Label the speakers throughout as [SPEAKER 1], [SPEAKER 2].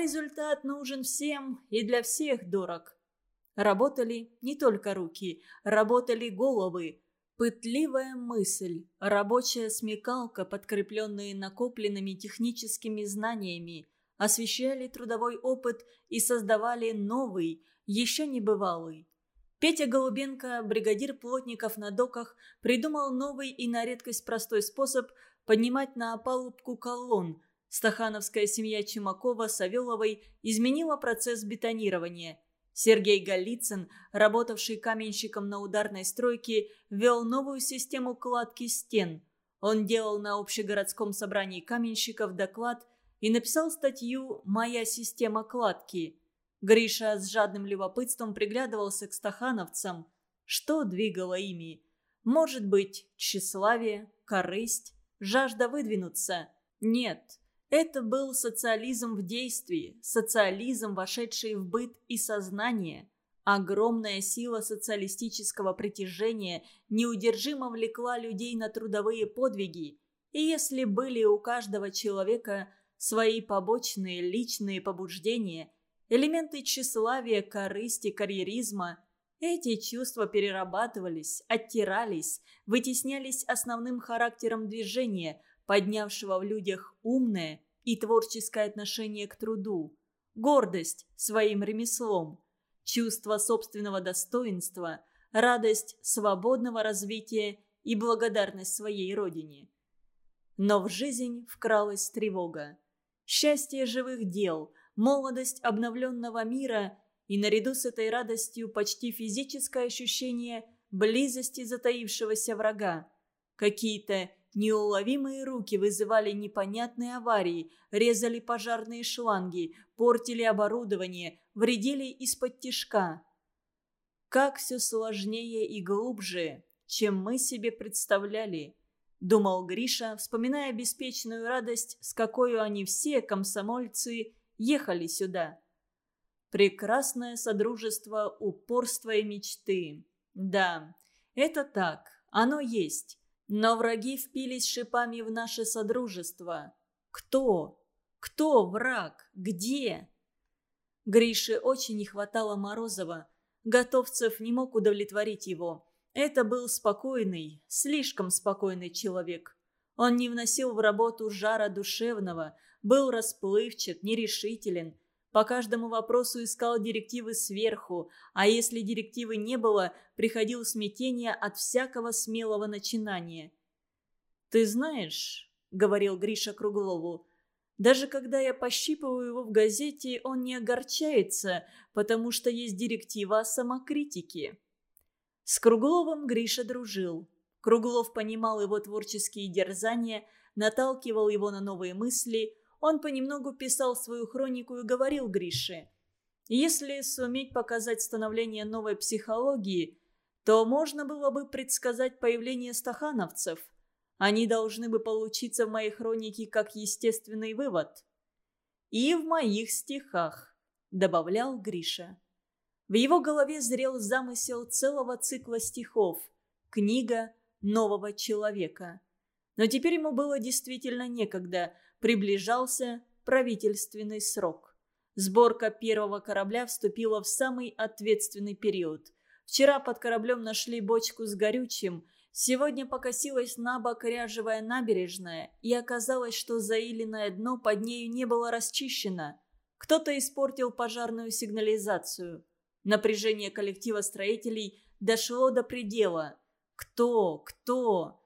[SPEAKER 1] результат нужен всем и для всех дорог. Работали не только руки, работали головы. Пытливая мысль, рабочая смекалка, подкрепленные накопленными техническими знаниями, освещали трудовой опыт и создавали новый, еще не бывалый. Петя Голубенко, бригадир плотников на доках, придумал новый и на редкость простой способ поднимать на опалубку колонн. Стахановская семья Чумакова Савеловой изменила процесс бетонирования. Сергей Голицын, работавший каменщиком на ударной стройке, ввел новую систему кладки стен. Он делал на общегородском собрании каменщиков доклад и написал статью «Моя система кладки». Гриша с жадным любопытством приглядывался к стахановцам. Что двигало ими? Может быть, тщеславие, корысть, жажда выдвинуться? Нет, это был социализм в действии, социализм, вошедший в быт и сознание. Огромная сила социалистического притяжения неудержимо влекла людей на трудовые подвиги. И если были у каждого человека свои побочные личные побуждения – элементы тщеславия, корысти, карьеризма. Эти чувства перерабатывались, оттирались, вытеснялись основным характером движения, поднявшего в людях умное и творческое отношение к труду, гордость своим ремеслом, чувство собственного достоинства, радость свободного развития и благодарность своей родине. Но в жизнь вкралась тревога. Счастье живых дел – молодость обновленного мира и наряду с этой радостью почти физическое ощущение близости затаившегося врага. Какие-то неуловимые руки вызывали непонятные аварии, резали пожарные шланги, портили оборудование, вредили из-под тишка. Как все сложнее и глубже, чем мы себе представляли –— думал Гриша, вспоминая беспечную радость, с какой они все, комсомольцы, ехали сюда. Прекрасное содружество упорства и мечты. Да, это так, оно есть. Но враги впились шипами в наше содружество. Кто? Кто враг? Где? Грише очень не хватало Морозова. Готовцев не мог удовлетворить его. Это был спокойный, слишком спокойный человек. Он не вносил в работу жара душевного – был расплывчат, нерешителен. По каждому вопросу искал директивы сверху, а если директивы не было, приходил смятение от всякого смелого начинания. «Ты знаешь», — говорил Гриша Круглову, «даже когда я пощипываю его в газете, он не огорчается, потому что есть директива о самокритике». С Кругловым Гриша дружил. Круглов понимал его творческие дерзания, наталкивал его на новые мысли – он понемногу писал свою хронику и говорил Грише. Если суметь показать становление новой психологии, то можно было бы предсказать появление стахановцев. Они должны бы получиться в моей хронике как естественный вывод. «И в моих стихах», — добавлял Гриша. В его голове зрел замысел целого цикла стихов «Книга нового человека». Но теперь ему было действительно некогда — приближался правительственный срок. Сборка первого корабля вступила в самый ответственный период. Вчера под кораблем нашли бочку с горючим, сегодня покосилась на бок ряжевая набережная, и оказалось, что заиленное дно под нею не было расчищено. Кто-то испортил пожарную сигнализацию. Напряжение коллектива строителей дошло до предела. Кто? Кто?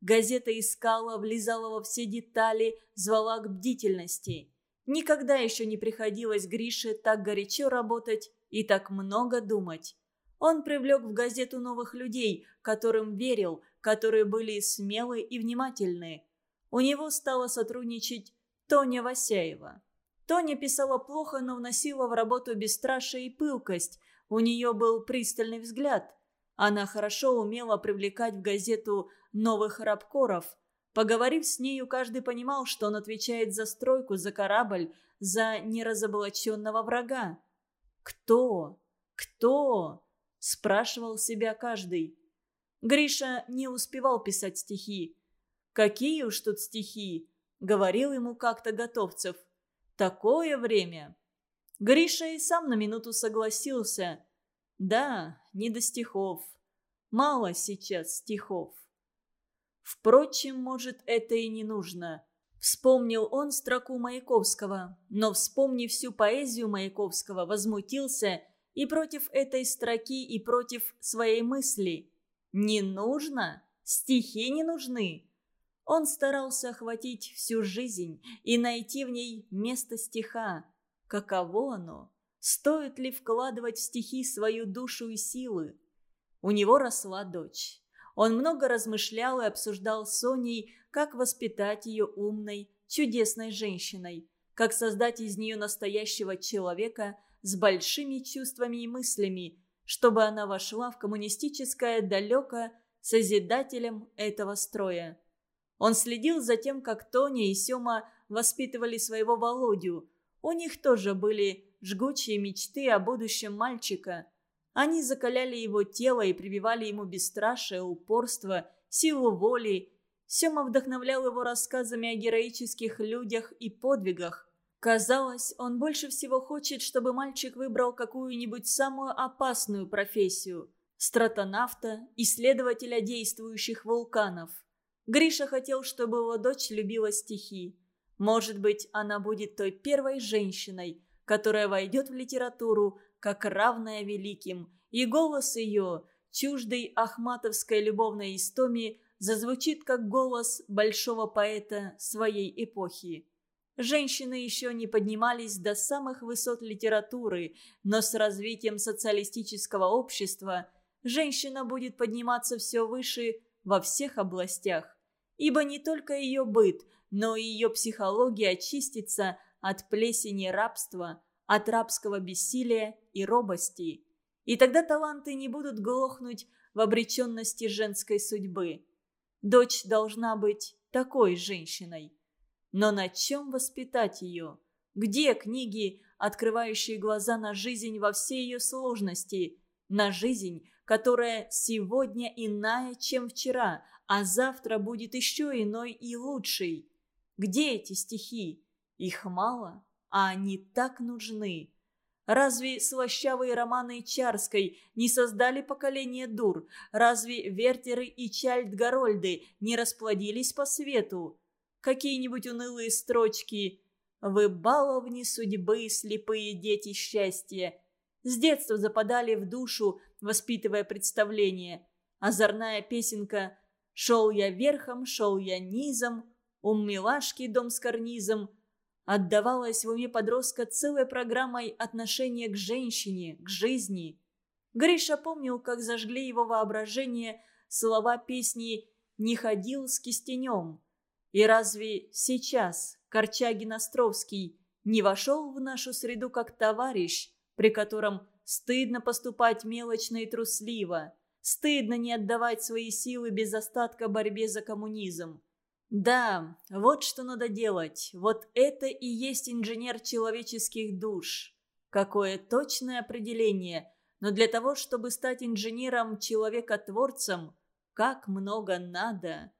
[SPEAKER 1] Газета искала, влезала во все детали, звала к бдительности. Никогда еще не приходилось Грише так горячо работать и так много думать. Он привлек в газету новых людей, которым верил, которые были смелы и внимательны. У него стала сотрудничать Тоня Васяева. Тоня писала плохо, но вносила в работу бесстрашие и пылкость. У нее был пристальный взгляд. Она хорошо умела привлекать в газету новых рабкоров. Поговорив с нею, каждый понимал, что он отвечает за стройку, за корабль, за неразоблаченного врага. «Кто? Кто?» – спрашивал себя каждый. Гриша не успевал писать стихи. «Какие уж тут стихи!» – говорил ему как-то Готовцев. Такое время. Гриша и сам на минуту согласился. Да, не до стихов. Мало сейчас стихов. Впрочем, может, это и не нужно. Вспомнил он строку Маяковского, но, вспомнив всю поэзию Маяковского, возмутился и против этой строки, и против своей мысли. «Не нужно? Стихи не нужны?» Он старался охватить всю жизнь и найти в ней место стиха. Каково оно? Стоит ли вкладывать в стихи свою душу и силы? У него росла дочь. Он много размышлял и обсуждал с Соней, как воспитать ее умной, чудесной женщиной, как создать из нее настоящего человека с большими чувствами и мыслями, чтобы она вошла в коммунистическое далеко созидателем этого строя. Он следил за тем, как Тоня и Сёма воспитывали своего Володю. У них тоже были жгучие мечты о будущем мальчика. Они закаляли его тело и прививали ему бесстрашие, упорство, силу воли. Сёма вдохновлял его рассказами о героических людях и подвигах. Казалось, он больше всего хочет, чтобы мальчик выбрал какую-нибудь самую опасную профессию – стратонавта, исследователя действующих вулканов. Гриша хотел, чтобы его дочь любила стихи. Может быть, она будет той первой женщиной, которая войдет в литературу как равная великим, и голос ее, чуждый ахматовской любовной истоме, зазвучит как голос большого поэта своей эпохи. Женщины еще не поднимались до самых высот литературы, но с развитием социалистического общества женщина будет подниматься все выше во всех областях, ибо не только ее быт, но и ее психология очистится от плесени рабства, от рабского бессилия и робости. И тогда таланты не будут глохнуть в обреченности женской судьбы. Дочь должна быть такой женщиной. Но на чем воспитать ее? Где книги, открывающие глаза на жизнь во всей ее сложности? На жизнь, которая сегодня иная, чем вчера, а завтра будет еще иной и лучшей. Где эти стихи? Их мало, а они так нужны. Разве слащавые романы Чарской не создали поколение дур? Разве Вертеры и Чальдгарольды не расплодились по свету? Какие-нибудь унылые строчки «Вы баловни судьбы, слепые дети счастья» с детства западали в душу, воспитывая представление. Озорная песенка «Шел я верхом, шел я низом», у милашки дом с карнизом. Отдавалась в уме подростка целой программой отношения к женщине, к жизни. Гриша помнил, как зажгли его воображение слова песни «Не ходил с кистенем». И разве сейчас Корчагин Островский не вошел в нашу среду как товарищ, при котором стыдно поступать мелочно и трусливо, стыдно не отдавать свои силы без остатка борьбе за коммунизм? Да, вот что надо делать. Вот это и есть инженер человеческих душ. Какое точное определение. Но для того, чтобы стать инженером-человекотворцем, как много надо.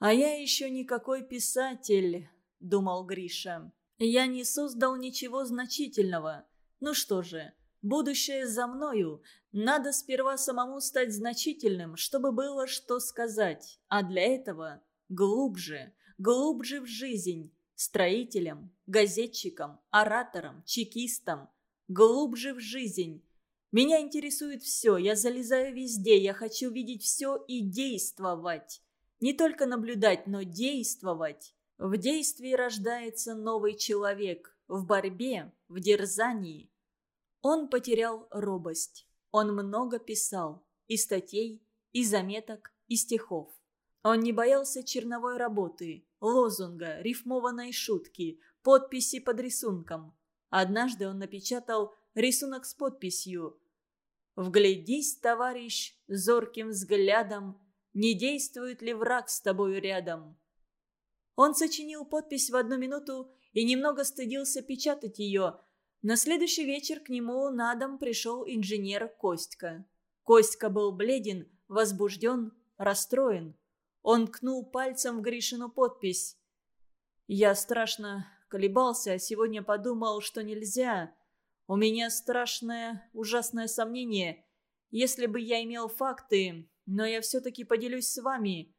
[SPEAKER 1] «А я еще никакой писатель», — думал Гриша. «Я не создал ничего значительного. Ну что же, будущее за мною. Надо сперва самому стать значительным, чтобы было что сказать. А для этого Глубже, глубже в жизнь. Строителям, газетчикам, ораторам, чекистам. Глубже в жизнь. Меня интересует все, я залезаю везде, я хочу видеть все и действовать. Не только наблюдать, но действовать. В действии рождается новый человек, в борьбе, в дерзании. Он потерял робость. Он много писал. И статей, и заметок, и стихов. Он не боялся черновой работы, лозунга, рифмованной шутки, подписи под рисунком. Однажды он напечатал рисунок с подписью «Вглядись, товарищ, зорким взглядом, не действует ли враг с тобою рядом?» Он сочинил подпись в одну минуту и немного стыдился печатать ее. На следующий вечер к нему на дом пришел инженер Костька. Костька был бледен, возбужден, расстроен. Он ткнул пальцем в Гришину подпись. «Я страшно колебался, а сегодня подумал, что нельзя. У меня страшное, ужасное сомнение. Если бы я имел факты, но я все-таки поделюсь с вами.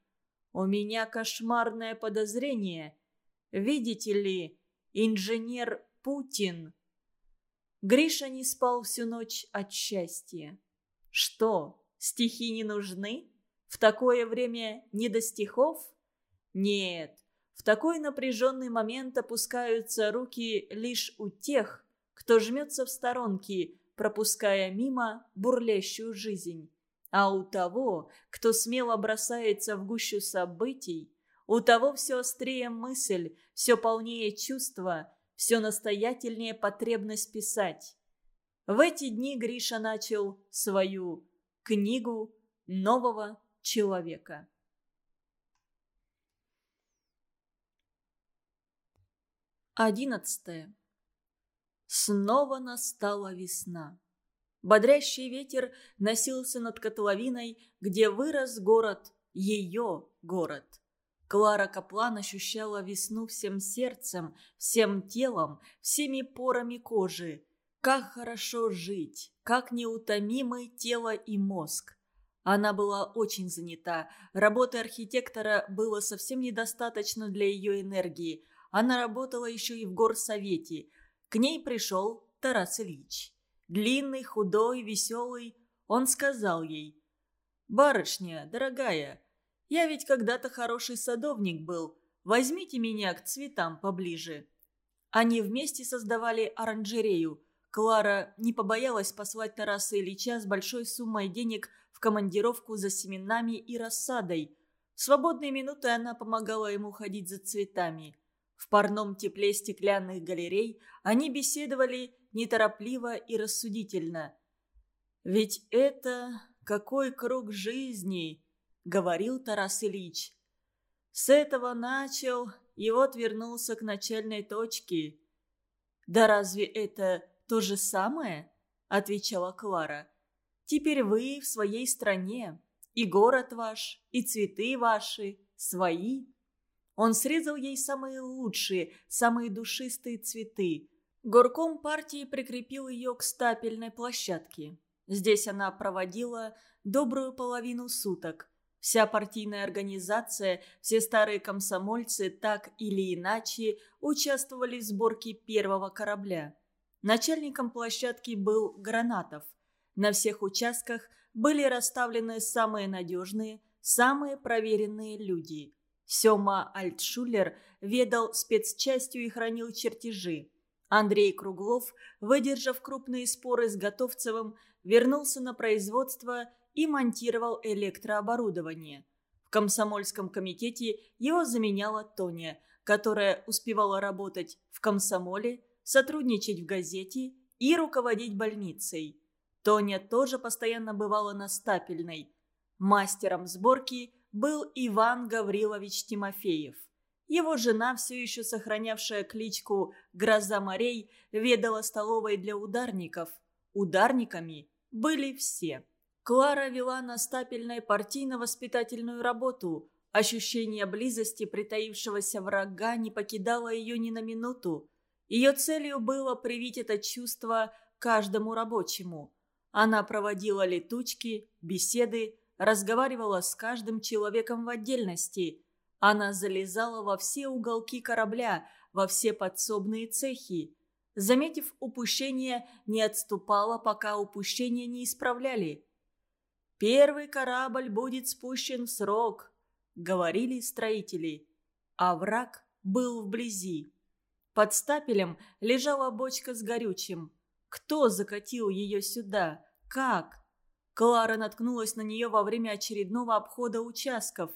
[SPEAKER 1] У меня кошмарное подозрение. Видите ли, инженер Путин. Гриша не спал всю ночь от счастья. Что, стихи не нужны? В такое время не до стихов? Нет, в такой напряженный момент опускаются руки лишь у тех, кто жмется в сторонки, пропуская мимо бурлящую жизнь. А у того, кто смело бросается в гущу событий, у того все острее мысль, все полнее чувство, все настоятельнее потребность писать. В эти дни Гриша начал свою книгу нового человека. Одиннадцатое. Снова настала весна. Бодрящий ветер носился над котловиной, где вырос город, ее город. Клара Каплан ощущала весну всем сердцем, всем телом, всеми порами кожи. Как хорошо жить, как неутомимы тело и мозг. Она была очень занята. Работы архитектора было совсем недостаточно для ее энергии. Она работала еще и в горсовете. К ней пришел Тарас Ильич. Длинный, худой, веселый. Он сказал ей. «Барышня, дорогая, я ведь когда-то хороший садовник был. Возьмите меня к цветам поближе». Они вместе создавали оранжерею. Клара не побоялась послать Тараса Ильича с большой суммой денег в командировку за семенами и рассадой. В свободные минуты она помогала ему ходить за цветами. В парном тепле стеклянных галерей они беседовали неторопливо и рассудительно. «Ведь это какой круг жизни!» — говорил Тарас Ильич. «С этого начал и вот вернулся к начальной точке». «Да разве это то же самое?» — отвечала Клара. «Теперь вы в своей стране, и город ваш, и цветы ваши свои». Он срезал ей самые лучшие, самые душистые цветы. Горком партии прикрепил ее к стапельной площадке. Здесь она проводила добрую половину суток. Вся партийная организация, все старые комсомольцы так или иначе участвовали в сборке первого корабля. Начальником площадки был Гранатов. На всех участках были расставлены самые надежные, самые проверенные люди – Сёма Альтшулер ведал спецчастью и хранил чертежи. Андрей Круглов, выдержав крупные споры с Готовцевым, вернулся на производство и монтировал электрооборудование. В комсомольском комитете его заменяла Тоня, которая успевала работать в комсомоле, сотрудничать в газете и руководить больницей. Тоня тоже постоянно бывала на стапельной. Мастером сборки – был Иван Гаврилович Тимофеев. Его жена, все еще сохранявшая кличку «Гроза морей», ведала столовой для ударников. Ударниками были все. Клара вела на стапельной партийно-воспитательную работу. Ощущение близости притаившегося врага не покидало ее ни на минуту. Ее целью было привить это чувство каждому рабочему. Она проводила летучки, беседы, разговаривала с каждым человеком в отдельности. Она залезала во все уголки корабля, во все подсобные цехи. Заметив упущение, не отступала, пока упущение не исправляли. «Первый корабль будет спущен в срок», — говорили строители. А враг был вблизи. Под стапелем лежала бочка с горючим. Кто закатил ее сюда? Как? Клара наткнулась на нее во время очередного обхода участков.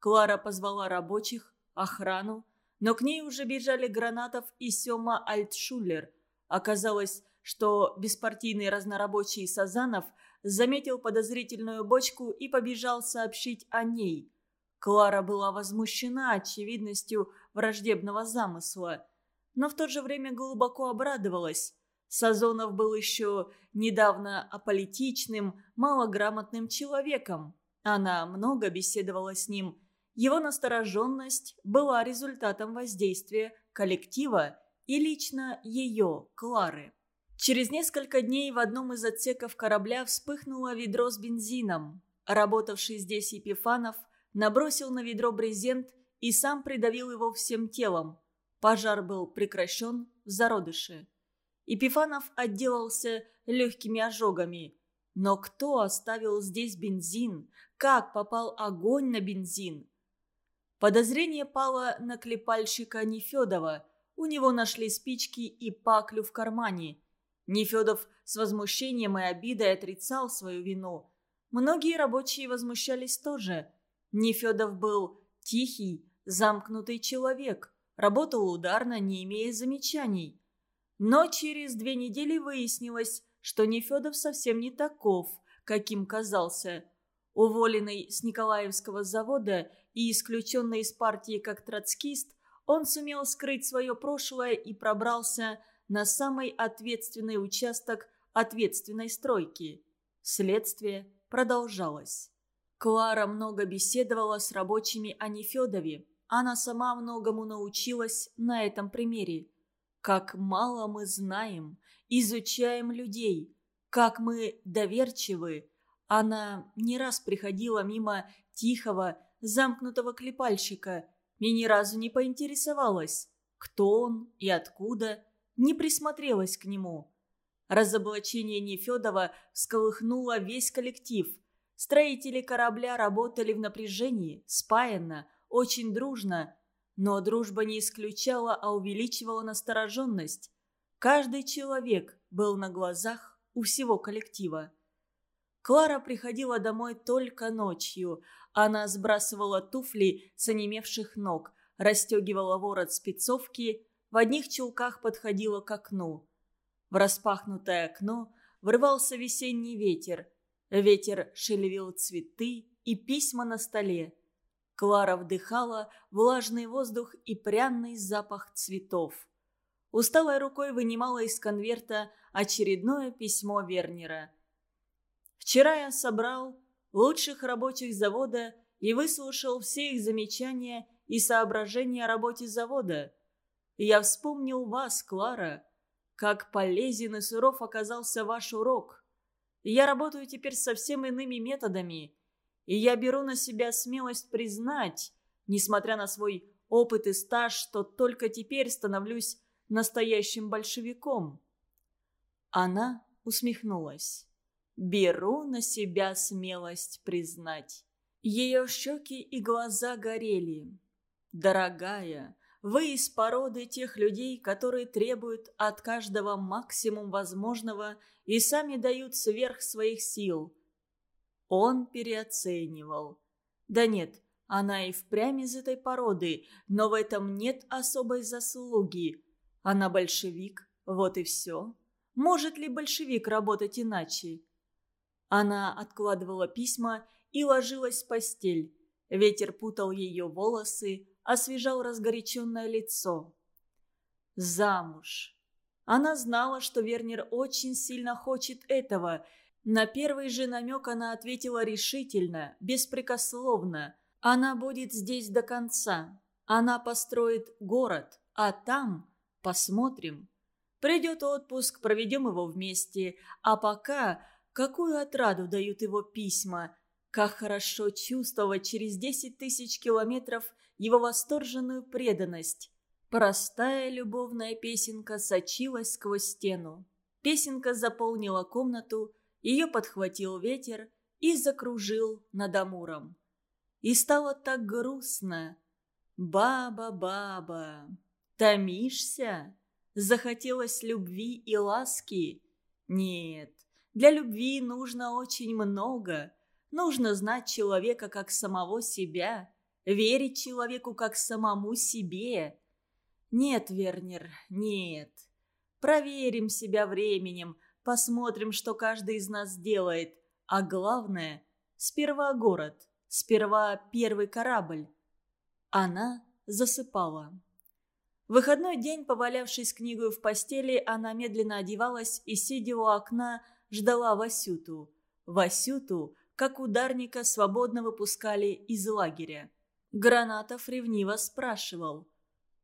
[SPEAKER 1] Клара позвала рабочих, охрану, но к ней уже бежали Гранатов и Сема Альтшулер. Оказалось, что беспартийный разнорабочий Сазанов заметил подозрительную бочку и побежал сообщить о ней. Клара была возмущена очевидностью враждебного замысла, но в то же время глубоко обрадовалась. Сазонов был еще недавно аполитичным, малограмотным человеком. Она много беседовала с ним. Его настороженность была результатом воздействия коллектива и лично ее, Клары. Через несколько дней в одном из отсеков корабля вспыхнуло ведро с бензином. Работавший здесь Епифанов набросил на ведро брезент и сам придавил его всем телом. Пожар был прекращен в зародыше. Епифанов отделался легкими ожогами. Но кто оставил здесь бензин? Как попал огонь на бензин? Подозрение пало на клепальщика Нефедова. У него нашли спички и паклю в кармане. Нефедов с возмущением и обидой отрицал свою вину. Многие рабочие возмущались тоже. Нефедов был тихий, замкнутый человек. Работал ударно, не имея замечаний. Но через две недели выяснилось, что Нефедов совсем не таков, каким казался. Уволенный с Николаевского завода и исключенный из партии как троцкист, он сумел скрыть свое прошлое и пробрался на самый ответственный участок ответственной стройки. Следствие продолжалось. Клара много беседовала с рабочими о Нефедове. Она сама многому научилась на этом примере. Как мало мы знаем, изучаем людей, как мы доверчивы. Она не раз приходила мимо тихого, замкнутого клепальщика и ни разу не поинтересовалась, кто он и откуда, не присмотрелась к нему. Разоблачение Нефедова всколыхнуло весь коллектив. Строители корабля работали в напряжении, спаянно, очень дружно, но дружба не исключала, а увеличивала настороженность. Каждый человек был на глазах у всего коллектива. Клара приходила домой только ночью. Она сбрасывала туфли с онемевших ног, расстегивала ворот спецовки, в одних чулках подходила к окну. В распахнутое окно врывался весенний ветер. Ветер шелевил цветы и письма на столе. Клара вдыхала влажный воздух и пряный запах цветов. Усталой рукой вынимала из конверта очередное письмо Вернера. «Вчера я собрал лучших рабочих завода и выслушал все их замечания и соображения о работе завода. Я вспомнил вас, Клара, как полезен и суров оказался ваш урок. Я работаю теперь совсем иными методами» И я беру на себя смелость признать, несмотря на свой опыт и стаж, что только теперь становлюсь настоящим большевиком. Она усмехнулась. «Беру на себя смелость признать». Ее щеки и глаза горели. «Дорогая, вы из породы тех людей, которые требуют от каждого максимум возможного и сами дают сверх своих сил. Он переоценивал. Да нет, она и впрямь из этой породы, но в этом нет особой заслуги. Она большевик, вот и все. Может ли большевик работать иначе? Она откладывала письма и ложилась в постель. Ветер путал ее волосы, освежал разгоряченное лицо. Замуж. Она знала, что Вернер очень сильно хочет этого – на первый же намек она ответила решительно, беспрекословно. Она будет здесь до конца. Она построит город, а там посмотрим. Придет отпуск, проведем его вместе. А пока какую отраду дают его письма. Как хорошо чувствовать через десять тысяч километров его восторженную преданность. Простая любовная песенка сочилась сквозь стену. Песенка заполнила комнату, ее подхватил ветер и закружил над Амуром. И стало так грустно. «Баба, баба, томишься? Захотелось любви и ласки? Нет, для любви нужно очень много. Нужно знать человека как самого себя, верить человеку как самому себе. Нет, Вернер, нет. Проверим себя временем, Посмотрим, что каждый из нас делает. А главное, сперва город, сперва первый корабль. Она засыпала. выходной день, повалявшись книгой в постели, она медленно одевалась и, сидя у окна, ждала Васюту. Васюту, как ударника, свободно выпускали из лагеря. Гранатов ревниво спрашивал.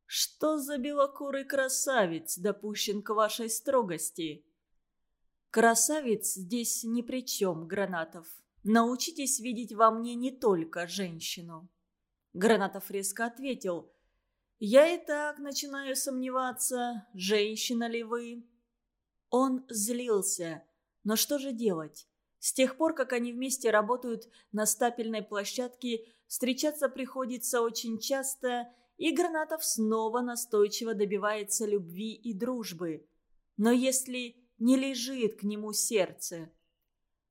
[SPEAKER 1] Что за белокурый красавец допущен к вашей строгости? Красавец здесь ни при чем, Гранатов. Научитесь видеть во мне не только женщину. Гранатов резко ответил. Я и так начинаю сомневаться, женщина ли вы. Он злился. Но что же делать? С тех пор, как они вместе работают на стапельной площадке, встречаться приходится очень часто – и Гранатов снова настойчиво добивается любви и дружбы. Но если не лежит к нему сердце...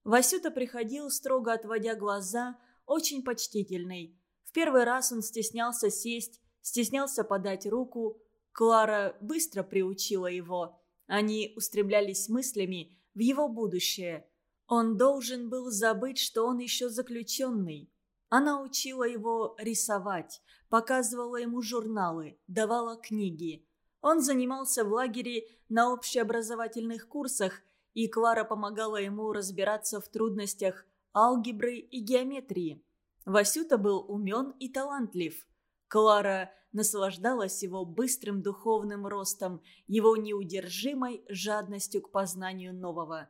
[SPEAKER 1] Васюта приходил, строго отводя глаза, очень почтительный. В первый раз он стеснялся сесть, стеснялся подать руку. Клара быстро приучила его. Они устремлялись мыслями в его будущее. Он должен был забыть, что он еще заключенный. Она учила его рисовать, показывала ему журналы, давала книги. Он занимался в лагере на общеобразовательных курсах, и Клара помогала ему разбираться в трудностях алгебры и геометрии. Васюта был умен и талантлив. Клара наслаждалась его быстрым духовным ростом, его неудержимой жадностью к познанию нового.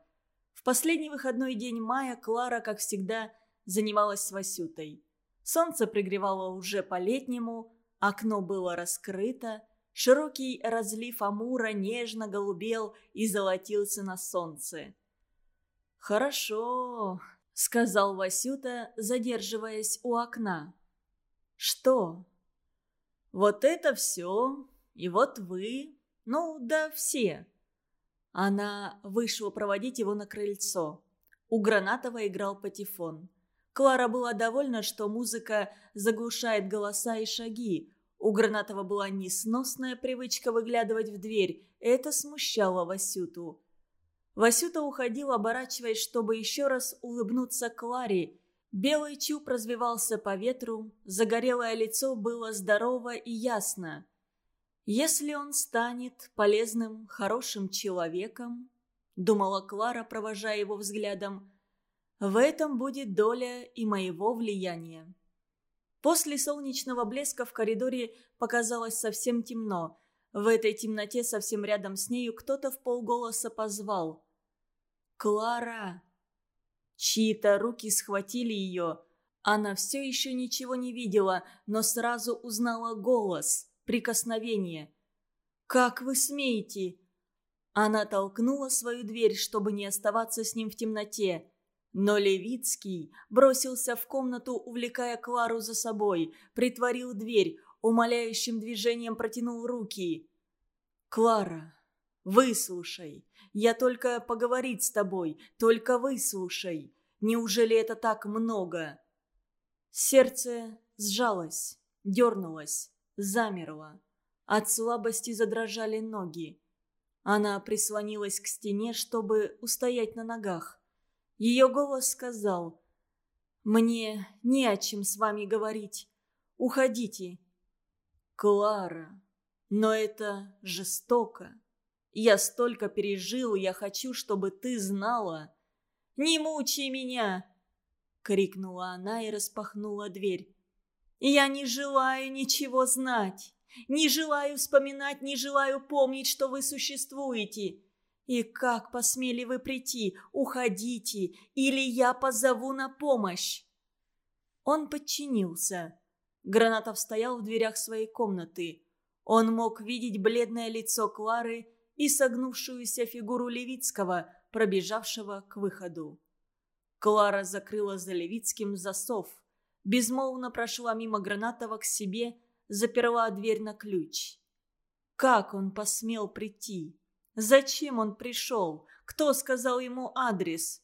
[SPEAKER 1] В последний выходной день мая Клара, как всегда, занималась с Васютой. Солнце пригревало уже по-летнему, окно было раскрыто, широкий разлив Амура нежно голубел и золотился на солнце. «Хорошо», — сказал Васюта, задерживаясь у окна. «Что?» «Вот это все, и вот вы, ну да все». Она вышла проводить его на крыльцо. У Гранатова играл патефон. Клара была довольна, что музыка заглушает голоса и шаги. У Гранатова была несносная привычка выглядывать в дверь. Это смущало Васюту. Васюта уходил, оборачиваясь, чтобы еще раз улыбнуться Кларе. Белый чуб развивался по ветру, загорелое лицо было здорово и ясно. «Если он станет полезным, хорошим человеком», — думала Клара, провожая его взглядом, — в этом будет доля и моего влияния. После солнечного блеска в коридоре показалось совсем темно. В этой темноте совсем рядом с нею кто-то в полголоса позвал. «Клара!» Чьи-то руки схватили ее. Она все еще ничего не видела, но сразу узнала голос, прикосновение. «Как вы смеете?» Она толкнула свою дверь, чтобы не оставаться с ним в темноте. Но Левицкий бросился в комнату, увлекая Клару за собой, притворил дверь, умоляющим движением протянул руки. «Клара, выслушай, я только поговорить с тобой, только выслушай. Неужели это так много?» Сердце сжалось, дернулось, замерло. От слабости задрожали ноги. Она прислонилась к стене, чтобы устоять на ногах. Ее голос сказал, «Мне не о чем с вами говорить. Уходите». «Клара, но это жестоко. Я столько пережил, я хочу, чтобы ты знала». «Не мучай меня!» — крикнула она и распахнула дверь. «Я не желаю ничего знать, не желаю вспоминать, не желаю помнить, что вы существуете. «И как посмели вы прийти? Уходите, или я позову на помощь!» Он подчинился. Гранатов стоял в дверях своей комнаты. Он мог видеть бледное лицо Клары и согнувшуюся фигуру Левицкого, пробежавшего к выходу. Клара закрыла за Левицким засов, безмолвно прошла мимо Гранатова к себе, заперла дверь на ключ. Как он посмел прийти? Зачем он пришел? Кто сказал ему адрес?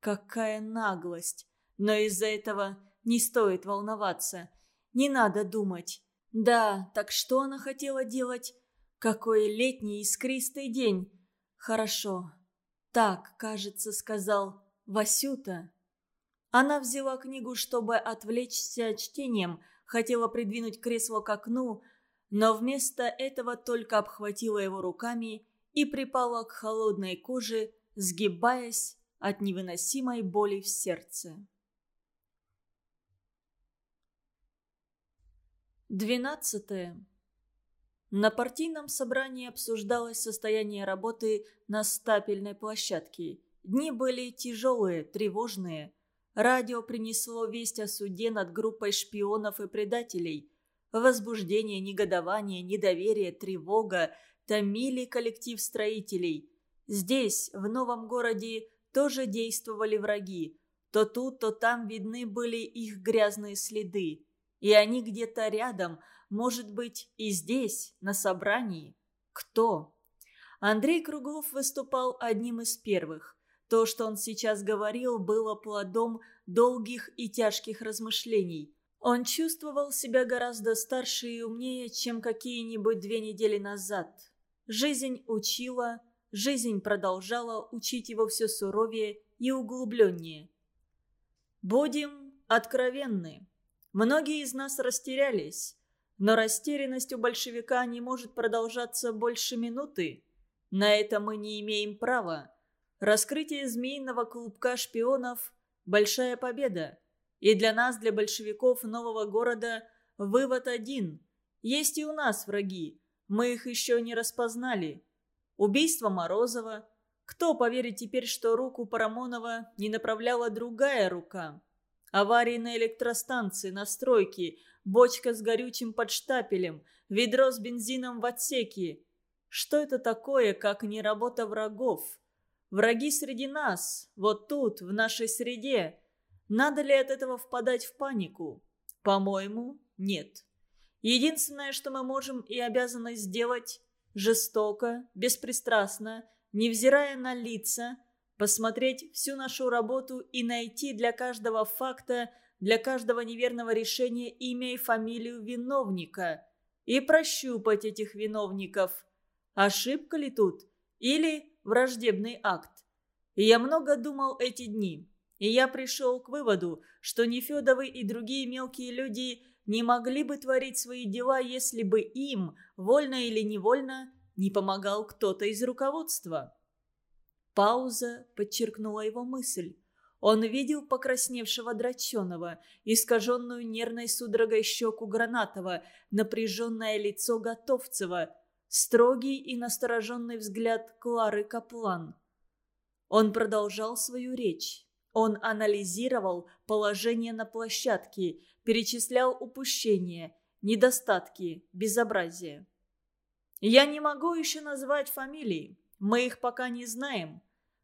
[SPEAKER 1] Какая наглость! Но из-за этого не стоит волноваться. Не надо думать. Да, так что она хотела делать? Какой летний искристый день. Хорошо. Так, кажется, сказал Васюта. Она взяла книгу, чтобы отвлечься чтением, хотела придвинуть кресло к окну, но вместо этого только обхватила его руками и припала к холодной коже, сгибаясь от невыносимой боли в сердце. Двенадцатое. На партийном собрании обсуждалось состояние работы на стапельной площадке. Дни были тяжелые, тревожные. Радио принесло весть о суде над группой шпионов и предателей. Возбуждение, негодование, недоверие, тревога томили коллектив строителей. Здесь, в новом городе, тоже действовали враги. То тут, то там видны были их грязные следы. И они где-то рядом – может быть, и здесь, на собрании? Кто? Андрей Круглов выступал одним из первых. То, что он сейчас говорил, было плодом долгих и тяжких размышлений. Он чувствовал себя гораздо старше и умнее, чем какие-нибудь две недели назад. Жизнь учила, жизнь продолжала учить его все суровее и углубленнее. Будем откровенны. Многие из нас растерялись. Но растерянность у большевика не может продолжаться больше минуты. На это мы не имеем права. Раскрытие змеиного клубка шпионов – большая победа. И для нас, для большевиков нового города, вывод один. Есть и у нас враги. Мы их еще не распознали. Убийство Морозова. Кто поверит теперь, что руку Парамонова не направляла другая рука? Аварии на электростанции, на стройке – бочка с горючим под штапелем, ведро с бензином в отсеке. Что это такое, как не работа врагов? Враги среди нас, вот тут, в нашей среде. Надо ли от этого впадать в панику? По-моему, нет. Единственное, что мы можем и обязаны сделать – жестоко, беспристрастно, невзирая на лица, посмотреть всю нашу работу и найти для каждого факта для каждого неверного решения имя и фамилию виновника и прощупать этих виновников. Ошибка ли тут или враждебный акт? И я много думал эти дни, и я пришел к выводу, что Нефедовы и другие мелкие люди не могли бы творить свои дела, если бы им, вольно или невольно, не помогал кто-то из руководства. Пауза подчеркнула его мысль. Он видел покрасневшего Драченого, искаженную нервной судорогой щеку Гранатова, напряженное лицо Готовцева, строгий и настороженный взгляд Клары Каплан. Он продолжал свою речь. Он анализировал положение на площадке, перечислял упущения, недостатки, безобразие. «Я не могу еще назвать фамилии. Мы их пока не знаем.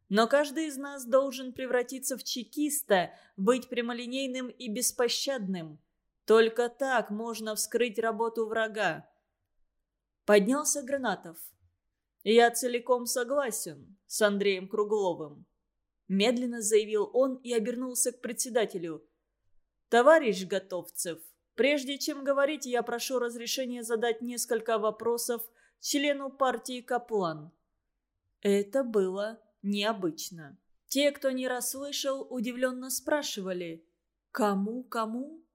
[SPEAKER 1] Но каждый из нас должен превратиться в чекиста, быть прямолинейным и беспощадным. Только так можно вскрыть работу врага. Поднялся Гранатов. «Я целиком согласен с Андреем Кругловым», – медленно заявил он и обернулся к председателю. «Товарищ Готовцев, прежде чем говорить, я прошу разрешения задать несколько вопросов члену партии «Каплан». Это было необычно. Те, кто не расслышал, удивленно спрашивали «Кому, кому?».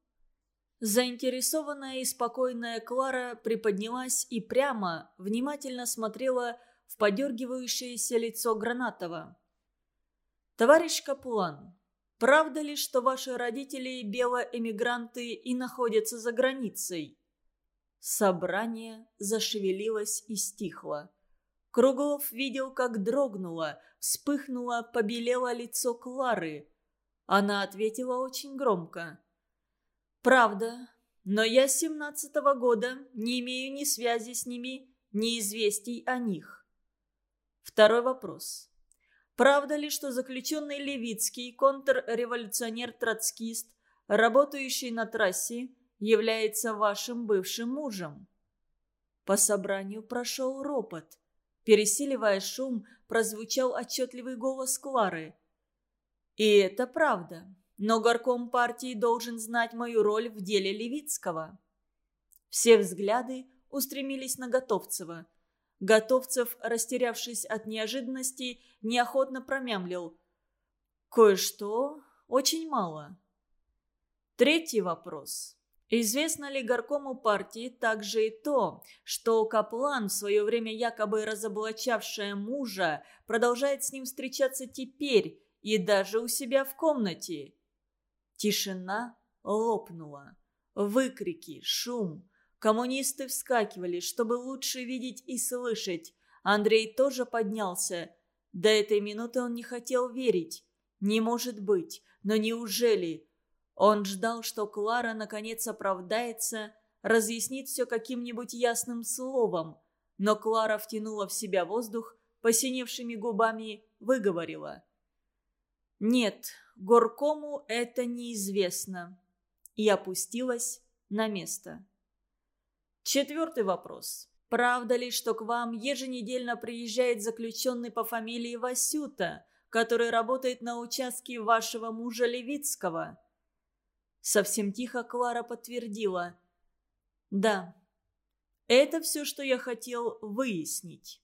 [SPEAKER 1] Заинтересованная и спокойная Клара приподнялась и прямо, внимательно смотрела в подергивающееся лицо Гранатова. «Товарищ Капулан, правда ли, что ваши родители белоэмигранты и находятся за границей?» Собрание зашевелилось и стихло. Круглов видел, как дрогнуло, вспыхнуло, побелело лицо Клары. Она ответила очень громко. «Правда, но я с семнадцатого года не имею ни связи с ними, ни известий о них». Второй вопрос. Правда ли, что заключенный Левицкий, контрреволюционер-троцкист, работающий на трассе, является вашим бывшим мужем? По собранию прошел ропот – Пересиливая шум, прозвучал отчетливый голос Клары. «И это правда. Но горком партии должен знать мою роль в деле Левицкого». Все взгляды устремились на Готовцева. Готовцев, растерявшись от неожиданности, неохотно промямлил. «Кое-что очень мало». Третий вопрос. Известно ли горкому партии также и то, что Каплан, в свое время якобы разоблачавшая мужа, продолжает с ним встречаться теперь и даже у себя в комнате? Тишина лопнула. Выкрики, шум. Коммунисты вскакивали, чтобы лучше видеть и слышать. Андрей тоже поднялся. До этой минуты он не хотел верить. Не может быть. Но неужели? Он ждал, что Клара наконец оправдается, разъяснит все каким-нибудь ясным словом. Но Клара втянула в себя воздух, посиневшими губами выговорила. «Нет, горкому это неизвестно». И опустилась на место. Четвертый вопрос. Правда ли, что к вам еженедельно приезжает заключенный по фамилии Васюта, который работает на участке вашего мужа Левицкого?» Совсем тихо Клара подтвердила. «Да, это все, что я хотел выяснить».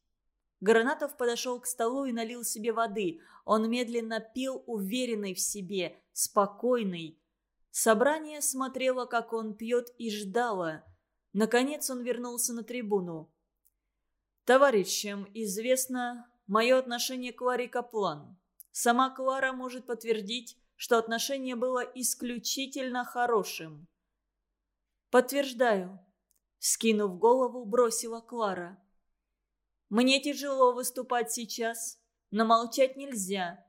[SPEAKER 1] Гранатов подошел к столу и налил себе воды. Он медленно пил, уверенный в себе, спокойный. Собрание смотрело, как он пьет, и ждало. Наконец он вернулся на трибуну. «Товарищам известно мое отношение к Ларе Каплан. Сама Клара может подтвердить, что отношение было исключительно хорошим». «Подтверждаю», — скинув голову, бросила Клара. «Мне тяжело выступать сейчас, но молчать нельзя.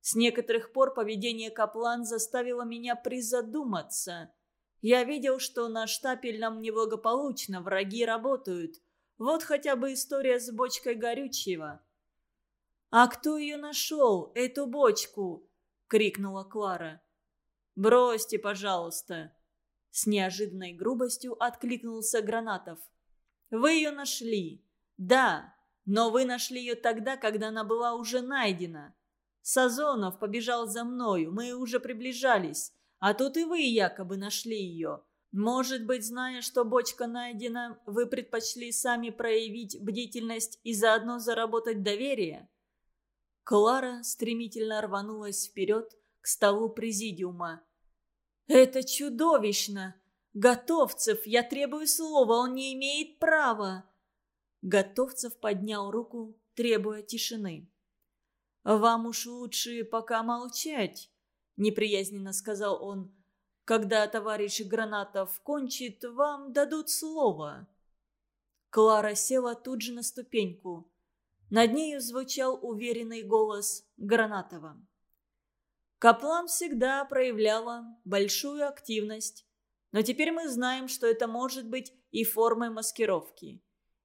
[SPEAKER 1] С некоторых пор поведение Каплан заставило меня призадуматься». Я видел, что на штапельном неблагополучно, враги работают. Вот хотя бы история с бочкой горючего». «А кто ее нашел, эту бочку?» — крикнула Клара. «Бросьте, пожалуйста!» С неожиданной грубостью откликнулся Гранатов. «Вы ее нашли. Да, но вы нашли ее тогда, когда она была уже найдена. Сазонов побежал за мною, мы уже приближались. А тут и вы якобы нашли ее. Может быть, зная, что бочка найдена, вы предпочли сами проявить бдительность и заодно заработать доверие?» Клара стремительно рванулась вперед к столу президиума. «Это чудовищно! Готовцев, я требую слова, он не имеет права!» Готовцев поднял руку, требуя тишины. «Вам уж лучше пока молчать», – неприязненно сказал он. «Когда товарищ Гранатов кончит, вам дадут слово». Клара села тут же на ступеньку. Над нею звучал уверенный голос Гранатова. Каплан всегда проявляла большую активность, но теперь мы знаем, что это может быть и формой маскировки.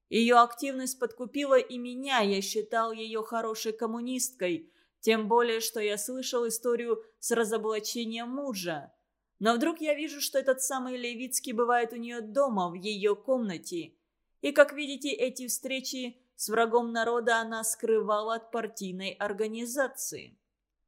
[SPEAKER 1] Ее активность подкупила и меня, я считал ее хорошей коммунисткой, тем более, что я слышал историю с разоблачением мужа. Но вдруг я вижу, что этот самый Левицкий бывает у нее дома, в ее комнате. И, как видите, эти встречи с врагом народа она скрывала от партийной организации.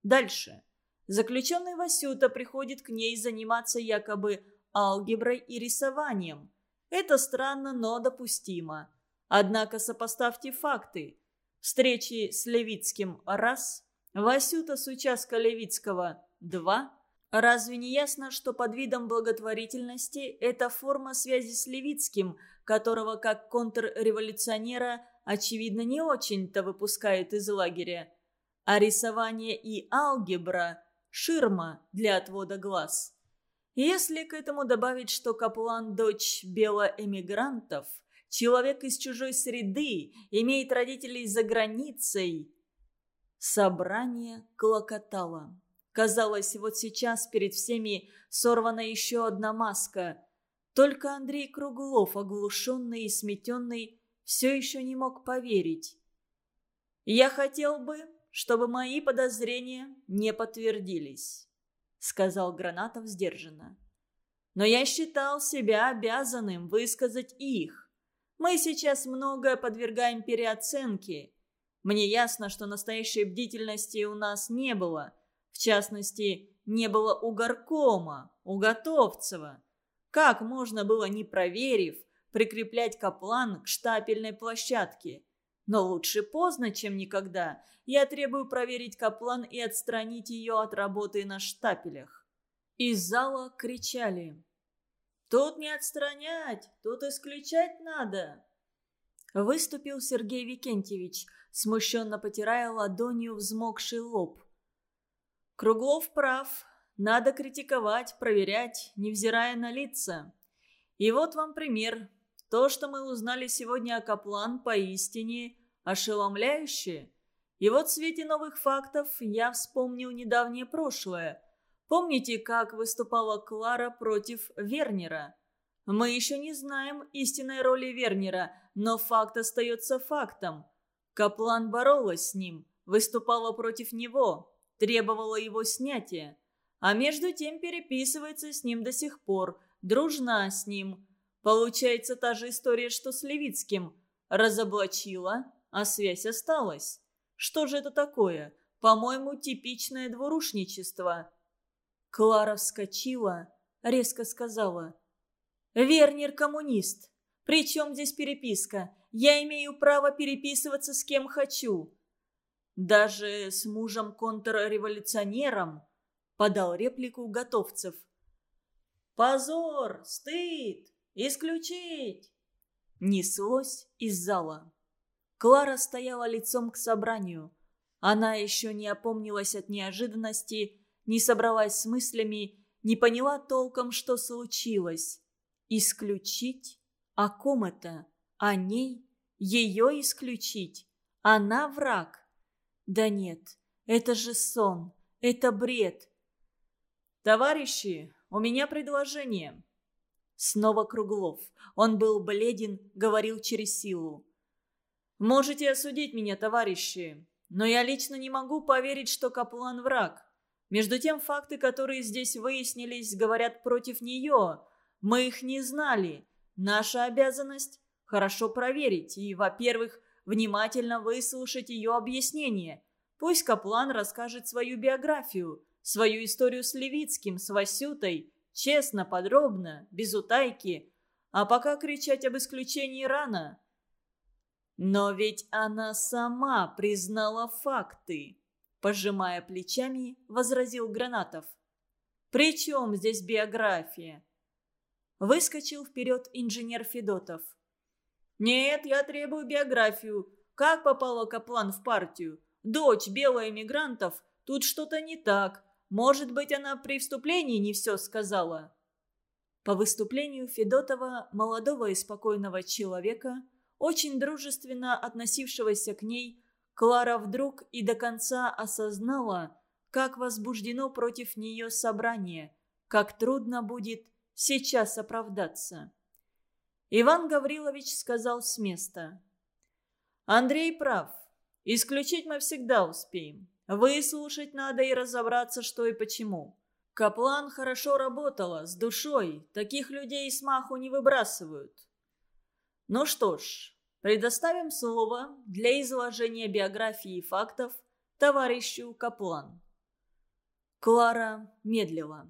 [SPEAKER 1] Дальше. Заключенный Васюта приходит к ней заниматься якобы алгеброй и рисованием. Это странно, но допустимо. Однако сопоставьте факты. Встречи с Левицким – раз – Васюта с участка Левицкого – 2. Разве не ясно, что под видом благотворительности это форма связи с Левицким, которого как контрреволюционера, очевидно, не очень-то выпускают из лагеря? А рисование и алгебра – ширма для отвода глаз. Если к этому добавить, что Каплан – дочь белоэмигрантов, человек из чужой среды, имеет родителей за границей – Собрание клокотало. Казалось, вот сейчас перед всеми сорвана еще одна маска. Только Андрей Круглов, оглушенный и сметенный, все еще не мог поверить. «Я хотел бы, чтобы мои подозрения не подтвердились», — сказал Гранатов сдержанно. «Но я считал себя обязанным высказать их. Мы сейчас многое подвергаем переоценке». Мне ясно, что настоящей бдительности у нас не было. В частности, не было у горкома, у Готовцева. Как можно было, не проверив, прикреплять каплан к штапельной площадке? Но лучше поздно, чем никогда. Я требую проверить каплан и отстранить ее от работы на штапелях. Из зала кричали. «Тут не отстранять, тут исключать надо!» Выступил Сергей Викентьевич – смущенно потирая ладонью взмокший лоб. Круглов прав. Надо критиковать, проверять, невзирая на лица. И вот вам пример. то, что мы узнали сегодня о Каплан, поистине ошеломляюще. И вот в свете новых фактов я вспомнил недавнее прошлое. Помните, как выступала Клара против Вернера? Мы еще не знаем истинной роли Вернера, но факт остается фактом. Каплан боролась с ним, выступала против него, требовала его снятия. А между тем переписывается с ним до сих пор, дружна с ним. Получается та же история, что с Левицким. Разоблачила, а связь осталась. Что же это такое? По-моему, типичное двурушничество. Клара вскочила, резко сказала. «Вернер коммунист. Причем здесь переписка? Я имею право переписываться с кем хочу». «Даже с мужем-контрреволюционером?» подал реплику Готовцев. «Позор! Стыд! Исключить!» Неслось из зала. Клара стояла лицом к собранию. Она еще не опомнилась от неожиданности, не собралась с мыслями, не поняла толком, что случилось. Исключить? О ком это? О ней? Ее исключить? Она враг? Да нет, это же сон, это бред. «Товарищи, у меня предложение». Снова Круглов. Он был бледен, говорил через силу. «Можете осудить меня, товарищи, но я лично не могу поверить, что Каплан враг. Между тем, факты, которые здесь выяснились, говорят против нее. Мы их не знали. Наша обязанность – хорошо проверить и, во-первых, внимательно выслушать ее объяснение. Пусть Каплан расскажет свою биографию свою историю с Левицким, с Васютой, честно, подробно, без утайки. А пока кричать об исключении рано. Но ведь она сама признала факты, пожимая плечами, возразил Гранатов. «При чем здесь биография?» Выскочил вперед инженер Федотов. «Нет, я требую биографию. Как попала Каплан в партию? Дочь белая эмигрантов, тут что-то не так. Может быть, она при вступлении не все сказала?» По выступлению Федотова, молодого и спокойного человека, очень дружественно относившегося к ней, Клара вдруг и до конца осознала, как возбуждено против нее собрание, как трудно будет сейчас оправдаться. Иван Гаврилович сказал с места. «Андрей прав. Исключить мы всегда успеем. Выслушать надо и разобраться, что и почему. Каплан хорошо работала, с душой. Таких людей с маху не выбрасывают. Ну что ж, предоставим слово для изложения биографии и фактов товарищу Каплан. Клара медлила.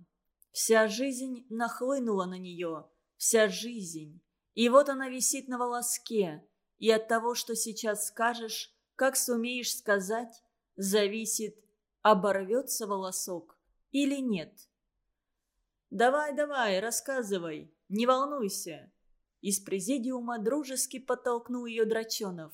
[SPEAKER 1] Вся жизнь нахлынула на нее, вся жизнь. И вот она висит на волоске, и от того, что сейчас скажешь, как сумеешь сказать, зависит, оборвется волосок или нет. «Давай, давай, рассказывай, не волнуйся!» Из президиума дружески подтолкнул ее Драченов.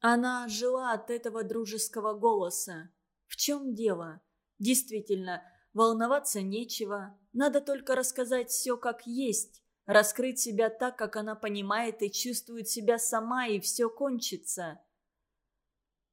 [SPEAKER 1] Она жила от этого дружеского голоса. В чем дело? Действительно, волноваться нечего. Надо только рассказать все как есть. Раскрыть себя так, как она понимает и чувствует себя сама, и все кончится.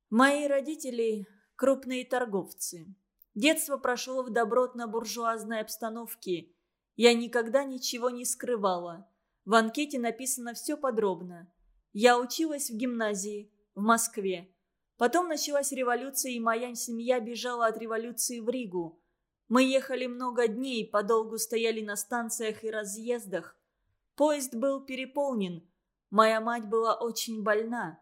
[SPEAKER 1] Мои родители крупные торговцы. Детство прошло в добротно-буржуазной обстановке. Я никогда ничего не скрывала. В анкете написано все подробно. Я училась в гимназии, в Москве. Потом началась революция, и моя семья бежала от революции в Ригу. Мы ехали много дней, подолгу стояли на станциях и разъездах. Поезд был переполнен. Моя мать была очень больна.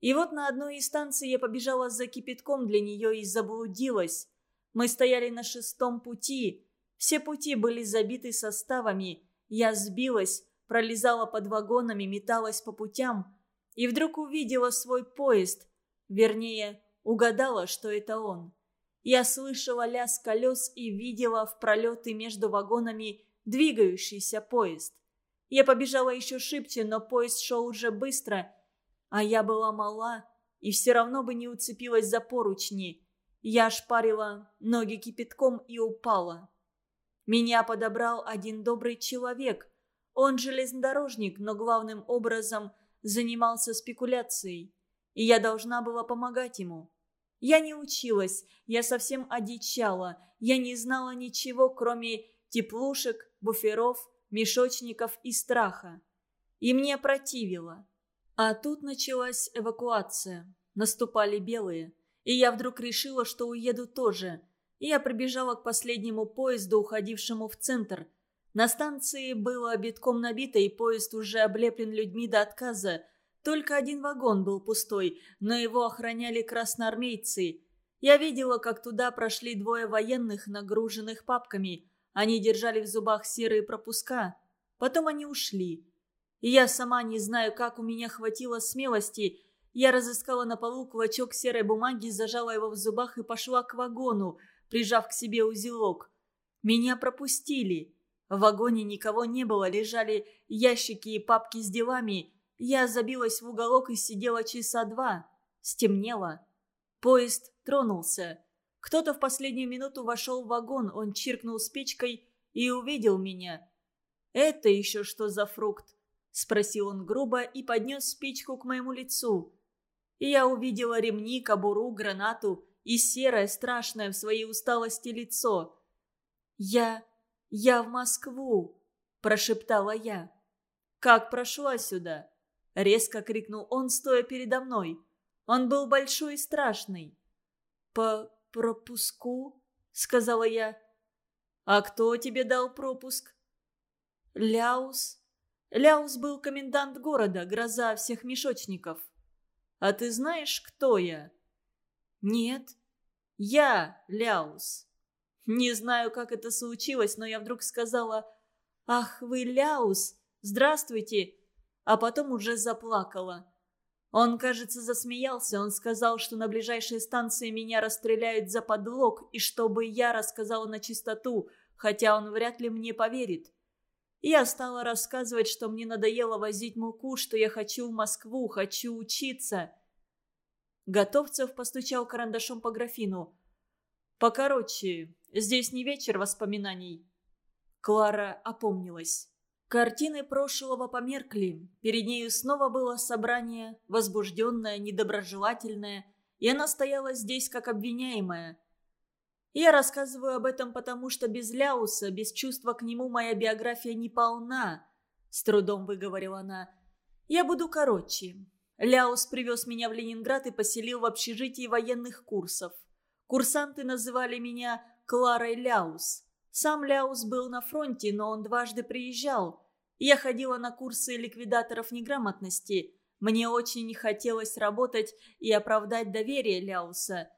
[SPEAKER 1] И вот на одной из станций я побежала за кипятком для нее и заблудилась. Мы стояли на шестом пути. Все пути были забиты составами. Я сбилась, пролезала под вагонами, металась по путям. И вдруг увидела свой поезд. Вернее, угадала, что это он. Я слышала лязг колес и видела в пролеты между вагонами двигающийся поезд. Я побежала еще шибче, но поезд шел уже быстро – а я была мала и все равно бы не уцепилась за поручни. Я шпарила ноги кипятком и упала. Меня подобрал один добрый человек. Он железнодорожник, но главным образом занимался спекуляцией. И я должна была помогать ему. Я не училась, я совсем одичала, я не знала ничего, кроме теплушек, буферов, мешочников и страха. И мне противило. А тут началась эвакуация. Наступали белые. И я вдруг решила, что уеду тоже. И я прибежала к последнему поезду, уходившему в центр. На станции было битком набито, и поезд уже облеплен людьми до отказа. Только один вагон был пустой, но его охраняли красноармейцы. Я видела, как туда прошли двое военных, нагруженных папками. Они держали в зубах серые пропуска. Потом они ушли. И я сама не знаю, как у меня хватило смелости. Я разыскала на полу клочок серой бумаги, зажала его в зубах и пошла к вагону, прижав к себе узелок. Меня пропустили. В вагоне никого не было, лежали ящики и папки с делами. Я забилась в уголок и сидела часа два. Стемнело. Поезд тронулся. Кто-то в последнюю минуту вошел в вагон, он чиркнул спичкой и увидел меня. «Это еще что за фрукт?» – спросил он грубо и поднес спичку к моему лицу. И я увидела ремни, кобуру, гранату и серое, страшное в своей усталости лицо. «Я... я в Москву!» – прошептала я. «Как прошла сюда?» – резко крикнул он, стоя передо мной. Он был большой и страшный. «По пропуску?» – сказала я. «А кто тебе дал пропуск?» Ляус. Ляус был комендант города, гроза всех мешочников. А ты знаешь, кто я? Нет. Я Ляус. Не знаю, как это случилось, но я вдруг сказала «Ах, вы Ляус! Здравствуйте!» А потом уже заплакала. Он, кажется, засмеялся. Он сказал, что на ближайшей станции меня расстреляют за подлог, и чтобы я рассказала на чистоту, хотя он вряд ли мне поверит. Я стала рассказывать, что мне надоело возить муку, что я хочу в Москву, хочу учиться. Готовцев постучал карандашом по графину. «Покороче, здесь не вечер воспоминаний». Клара опомнилась. Картины прошлого померкли. Перед нею снова было собрание, возбужденное, недоброжелательное, и она стояла здесь как обвиняемая. Я рассказываю об этом потому, что без Ляуса, без чувства к нему моя биография не полна», — с трудом выговорила она. «Я буду короче. Ляус привез меня в Ленинград и поселил в общежитии военных курсов. Курсанты называли меня Кларой Ляус. Сам Ляус был на фронте, но он дважды приезжал. Я ходила на курсы ликвидаторов неграмотности. Мне очень не хотелось работать и оправдать доверие Ляуса.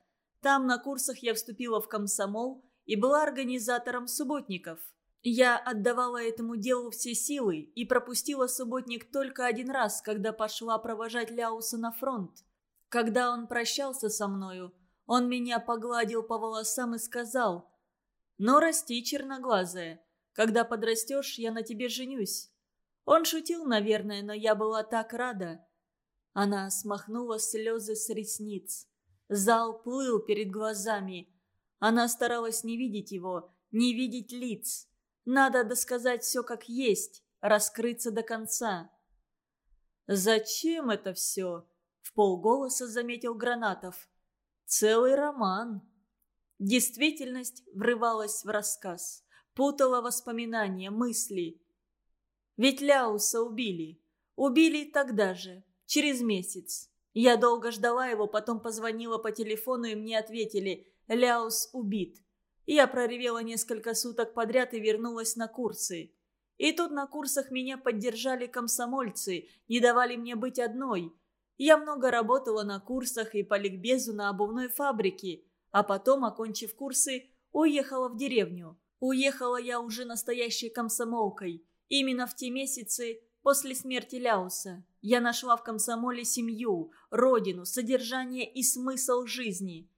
[SPEAKER 1] Там на курсах я вступила в комсомол и была организатором субботников. Я отдавала этому делу все силы и пропустила субботник только один раз, когда пошла провожать Ляуса на фронт. Когда он прощался со мною, он меня погладил по волосам и сказал, «Но расти, черноглазая, когда подрастешь, я на тебе женюсь». Он шутил, наверное, но я была так рада. Она смахнула слезы с ресниц. Зал плыл перед глазами. Она старалась не видеть его, не видеть лиц. Надо досказать все как есть, раскрыться до конца. «Зачем это все?» — в полголоса заметил Гранатов. «Целый роман». Действительность врывалась в рассказ, путала воспоминания, мысли. Ведь Ляуса убили. Убили тогда же, через месяц. Я долго ждала его, потом позвонила по телефону, и мне ответили «Ляус убит». Я проревела несколько суток подряд и вернулась на курсы. И тут на курсах меня поддержали комсомольцы, не давали мне быть одной. Я много работала на курсах и по ликбезу на обувной фабрике, а потом, окончив курсы, уехала в деревню. Уехала я уже настоящей комсомолкой. Именно в те месяцы после смерти Ляуса. Я нашла в комсомоле семью, родину, содержание и смысл жизни.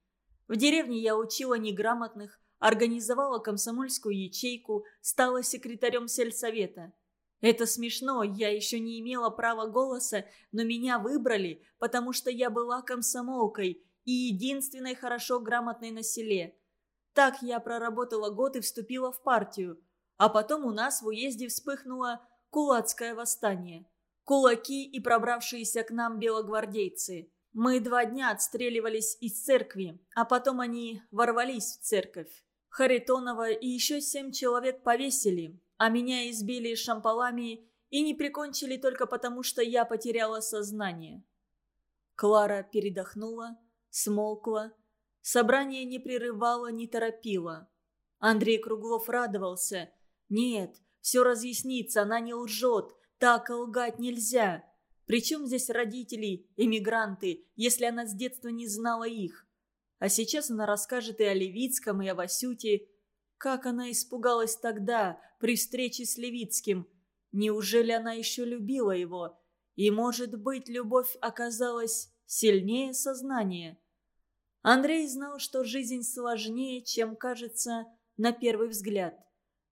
[SPEAKER 1] В деревне я учила неграмотных, организовала комсомольскую ячейку, стала секретарем сельсовета. Это смешно, я еще не имела права голоса, но меня выбрали, потому что я была комсомолкой и единственной хорошо грамотной на селе. Так я проработала год и вступила в партию. А потом у нас в уезде вспыхнула кулацкое восстание. Кулаки и пробравшиеся к нам белогвардейцы. Мы два дня отстреливались из церкви, а потом они ворвались в церковь. Харитонова и еще семь человек повесили, а меня избили шампалами и не прикончили только потому, что я потеряла сознание. Клара передохнула, смолкла. Собрание не прерывало, не торопило. Андрей Круглов радовался. «Нет, все разъяснится, она не лжет. Так лгать нельзя. Причем здесь родители, эмигранты, если она с детства не знала их? А сейчас она расскажет и о Левицком, и о Васюте. Как она испугалась тогда, при встрече с Левицким. Неужели она еще любила его? И, может быть, любовь оказалась сильнее сознания? Андрей знал, что жизнь сложнее, чем кажется на первый взгляд.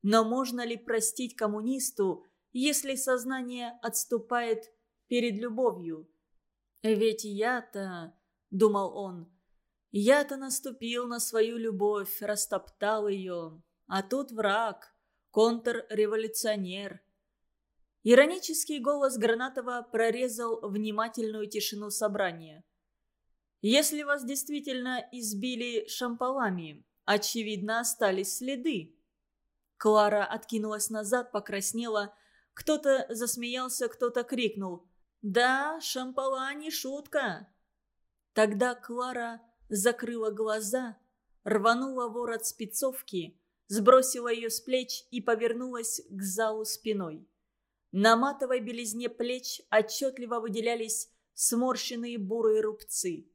[SPEAKER 1] Но можно ли простить коммунисту, если сознание отступает перед любовью. «Ведь я-то...» — думал он. «Я-то наступил на свою любовь, растоптал ее. А тут враг, контрреволюционер». Иронический голос Гранатова прорезал внимательную тишину собрания. «Если вас действительно избили шампалами, очевидно, остались следы». Клара откинулась назад, покраснела. Кто-то засмеялся, кто-то крикнул. «Да, шампала не шутка!» Тогда Клара закрыла глаза, рванула ворот спецовки, сбросила ее с плеч и повернулась к залу спиной. На матовой белизне плеч отчетливо выделялись сморщенные бурые рубцы.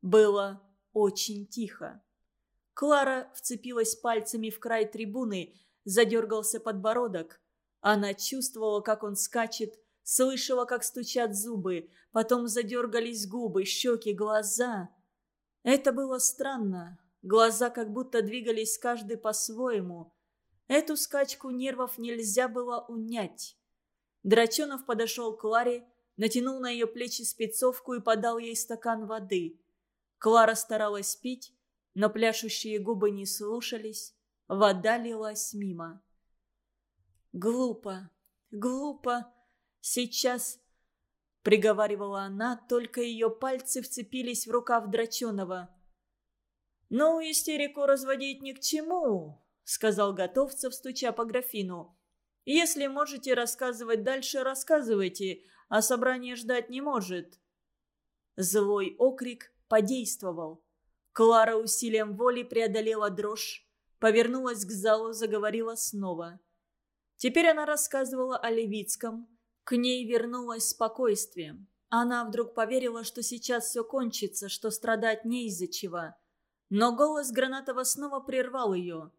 [SPEAKER 1] Было очень тихо. Клара вцепилась пальцами в край трибуны, задергался подбородок. Она чувствовала, как он скачет, Слышала, как стучат зубы, потом задергались губы, щеки, глаза. Это было странно. Глаза как будто двигались каждый по-своему. Эту скачку нервов нельзя было унять. Драченов подошел к Кларе, натянул на ее плечи спецовку и подал ей стакан воды. Клара старалась пить, но пляшущие губы не слушались. Вода лилась мимо. «Глупо, глупо!» Сейчас...» — приговаривала она, только ее пальцы вцепились в рукав Драченого. «Ну, истерику разводить ни к чему», — сказал Готовцев, стуча по графину. «Если можете рассказывать дальше, рассказывайте, а собрание ждать не может». Злой окрик подействовал. Клара усилием воли преодолела дрожь, повернулась к залу, заговорила снова. Теперь она рассказывала о Левицком, к ней вернулось спокойствие. Она вдруг поверила, что сейчас все кончится, что страдать не из-за чего. Но голос Гранатова снова прервал ее.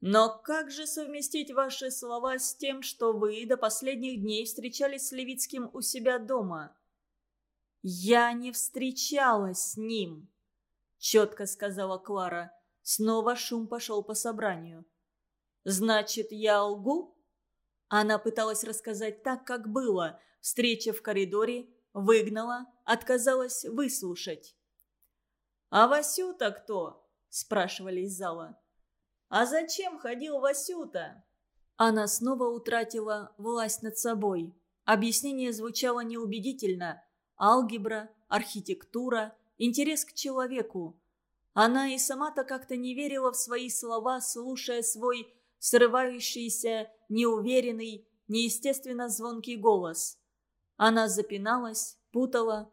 [SPEAKER 1] «Но как же совместить ваши слова с тем, что вы до последних дней встречались с Левицким у себя дома?» «Я не встречалась с ним», — четко сказала Клара. Снова шум пошел по собранию. «Значит, я лгу?» Она пыталась рассказать так, как было. Встреча в коридоре, выгнала, отказалась выслушать. «А Васюта кто?» – спрашивали из зала. «А зачем ходил Васюта?» Она снова утратила власть над собой. Объяснение звучало неубедительно. Алгебра, архитектура, интерес к человеку. Она и сама-то как-то не верила в свои слова, слушая свой срывающийся, неуверенный, неестественно звонкий голос. Она запиналась, путала.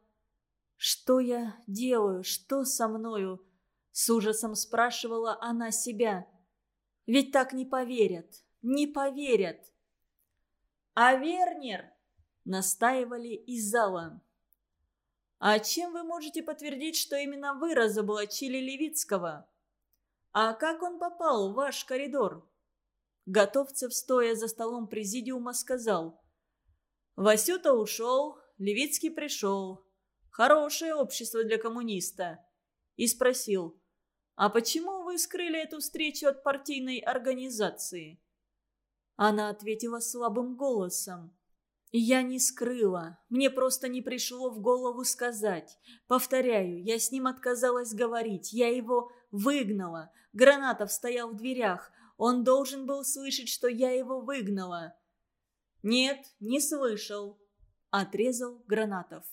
[SPEAKER 1] «Что я делаю? Что со мною?» С ужасом спрашивала она себя. «Ведь так не поверят, не поверят!» «А Вернер?» – настаивали из зала. «А чем вы можете подтвердить, что именно вы разоблачили Левицкого? А как он попал в ваш коридор?» Готовцев, стоя за столом президиума, сказал. «Васюта ушел, Левицкий пришел. Хорошее общество для коммуниста». И спросил. «А почему скрыли эту встречу от партийной организации?» Она ответила слабым голосом. «Я не скрыла. Мне просто не пришло в голову сказать. Повторяю, я с ним отказалась говорить. Я его выгнала. Гранатов стоял в дверях. Он должен был слышать, что я его выгнала. «Нет, не слышал», — отрезал Гранатов.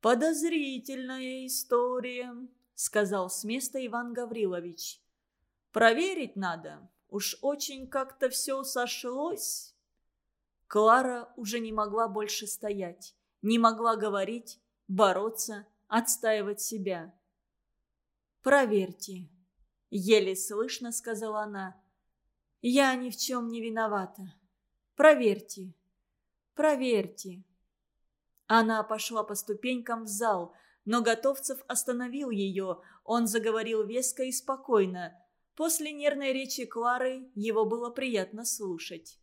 [SPEAKER 1] «Подозрительная история», — сказал с места Иван Гаврилович. «Проверить надо. Уж очень как-то все сошлось». Клара уже не могла больше стоять, не могла говорить, бороться, отстаивать себя. «Проверьте», — еле слышно сказала она. «Я ни в чем не виновата. Проверьте, проверьте». Она пошла по ступенькам в зал, но Готовцев остановил ее. Он заговорил веско и спокойно. После нервной речи Клары его было приятно слушать.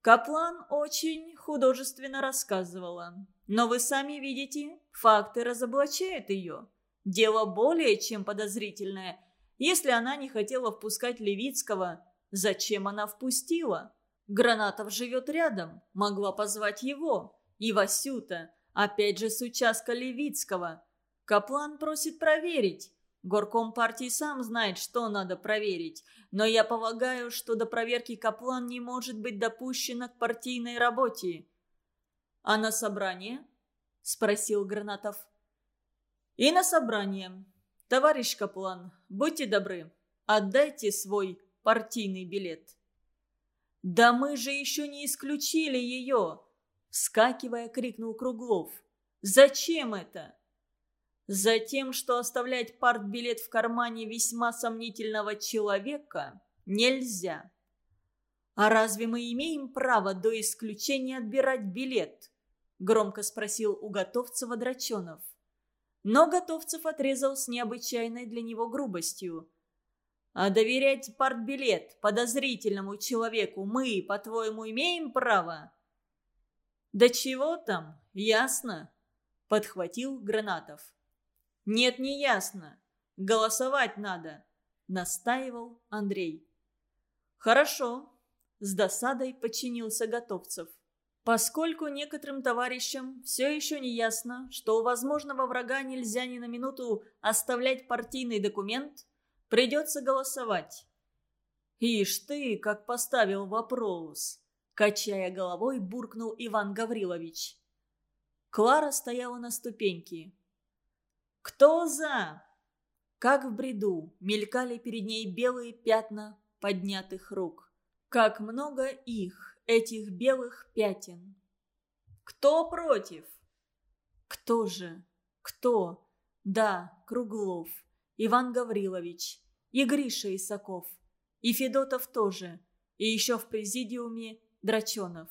[SPEAKER 1] Каплан очень художественно рассказывала. Но вы сами видите, факты разоблачают ее. Дело более чем подозрительное. Если она не хотела впускать Левицкого, зачем она впустила? Гранатов живет рядом, могла позвать его. И Васюта, опять же с участка Левицкого. Каплан просит проверить. Горком партии сам знает, что надо проверить. Но я полагаю, что до проверки Каплан не может быть допущена к партийной работе. «А на собрание?» – спросил Гранатов. «И на собрание. Товарищ Каплан, будьте добры, отдайте свой партийный билет». «Да мы же еще не исключили ее!» Вскакивая, крикнул Круглов. «Зачем это?» «Затем, что оставлять партбилет в кармане весьма сомнительного человека нельзя». «А разве мы имеем право до исключения отбирать билет?» Громко спросил у Готовцева Драченов. Но Готовцев отрезал с необычайной для него грубостью. «А доверять партбилет подозрительному человеку мы, по-твоему, имеем право?» «Да чего там? Ясно?» – подхватил Гранатов. «Нет, не ясно. Голосовать надо», – настаивал Андрей. «Хорошо», – с досадой подчинился Готовцев. Поскольку некоторым товарищам все еще не ясно, что у возможного врага нельзя ни на минуту оставлять партийный документ, придется голосовать. Ишь ты, как поставил вопрос. Качая головой, буркнул Иван Гаврилович. Клара стояла на ступеньке. «Кто за?» Как в бреду мелькали перед ней белые пятна поднятых рук. Как много их, этих белых пятен. «Кто против?» «Кто же? Кто?» «Да, Круглов, Иван Гаврилович, и Гриша Исаков, и Федотов тоже, и еще в президиуме Драченов.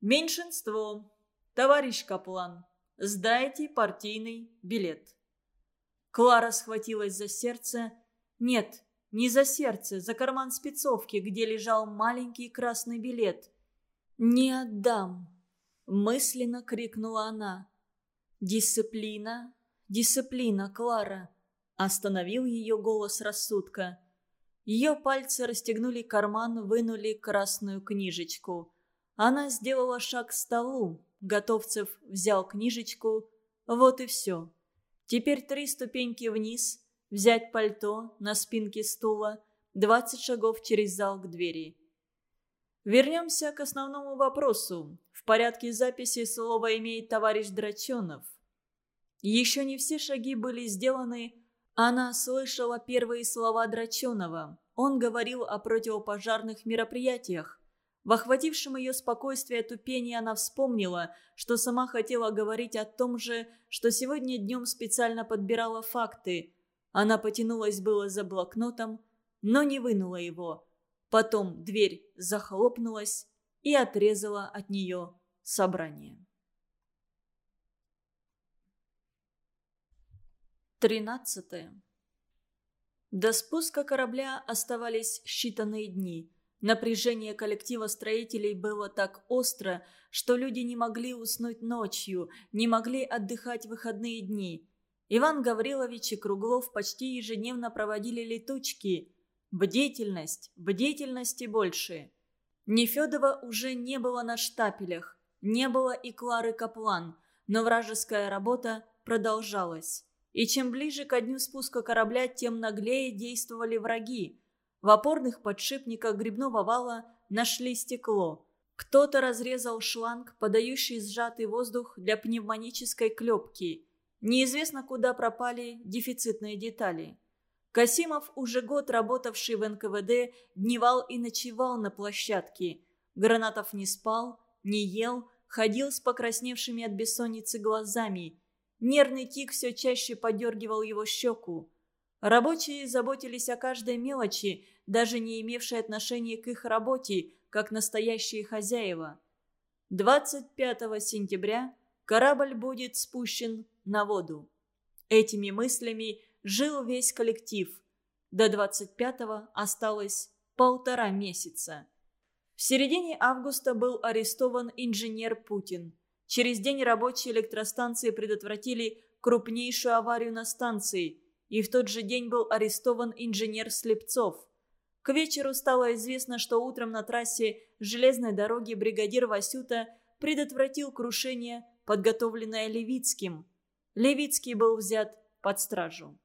[SPEAKER 1] «Меньшинство. Товарищ Каплан, сдайте партийный билет». Клара схватилась за сердце. Нет, не за сердце, за карман спецовки, где лежал маленький красный билет. «Не отдам!» – мысленно крикнула она. «Дисциплина, дисциплина, Клара!» – остановил ее голос рассудка. Ее пальцы расстегнули карман, вынули красную книжечку. Она сделала шаг к столу. Готовцев взял книжечку. Вот и все. Теперь три ступеньки вниз, взять пальто на спинке стула, двадцать шагов через зал к двери. Вернемся к основному вопросу. В порядке записи слово имеет товарищ Драченов. Еще не все шаги были сделаны, она слышала первые слова Драченова. Он говорил о противопожарных мероприятиях. В охватившем ее спокойствие тупении она вспомнила, что сама хотела говорить о том же, что сегодня днем специально подбирала факты. Она потянулась было за блокнотом, но не вынула его. Потом дверь захлопнулась и отрезала от нее собрание. Тринадцатое. До спуска корабля оставались считанные дни. Напряжение коллектива строителей было так остро, что люди не могли уснуть ночью, не могли отдыхать выходные дни. Иван Гаврилович и Круглов почти ежедневно проводили летучки. Бдительность, бдительности больше. Нефедова уже не было на штапелях, не было и Клары Каплан, но вражеская работа продолжалась. И чем ближе ко дню спуска корабля, тем наглее действовали враги. В опорных подшипниках грибного вала нашли стекло. Кто-то разрезал шланг, подающий сжатый воздух для пневмонической клепки. Неизвестно, куда пропали дефицитные детали. Касимов, уже год работавший в НКВД, дневал и ночевал на площадке. Гранатов не спал, не ел, ходил с покрасневшими от бессонницы глазами. Нервный тик все чаще подергивал его щеку. Рабочие заботились о каждой мелочи, даже не имевшей отношения к их работе, как настоящие хозяева. 25 сентября корабль будет спущен на воду. Этими мыслями жил весь коллектив. До 25-го осталось полтора месяца. В середине августа был арестован инженер Путин. Через день рабочие электростанции предотвратили крупнейшую аварию на станции, и в тот же день был арестован инженер Слепцов. К вечеру стало известно, что утром на трассе железной дороги бригадир Васюта предотвратил крушение, подготовленное Левицким. Левицкий был взят под стражу.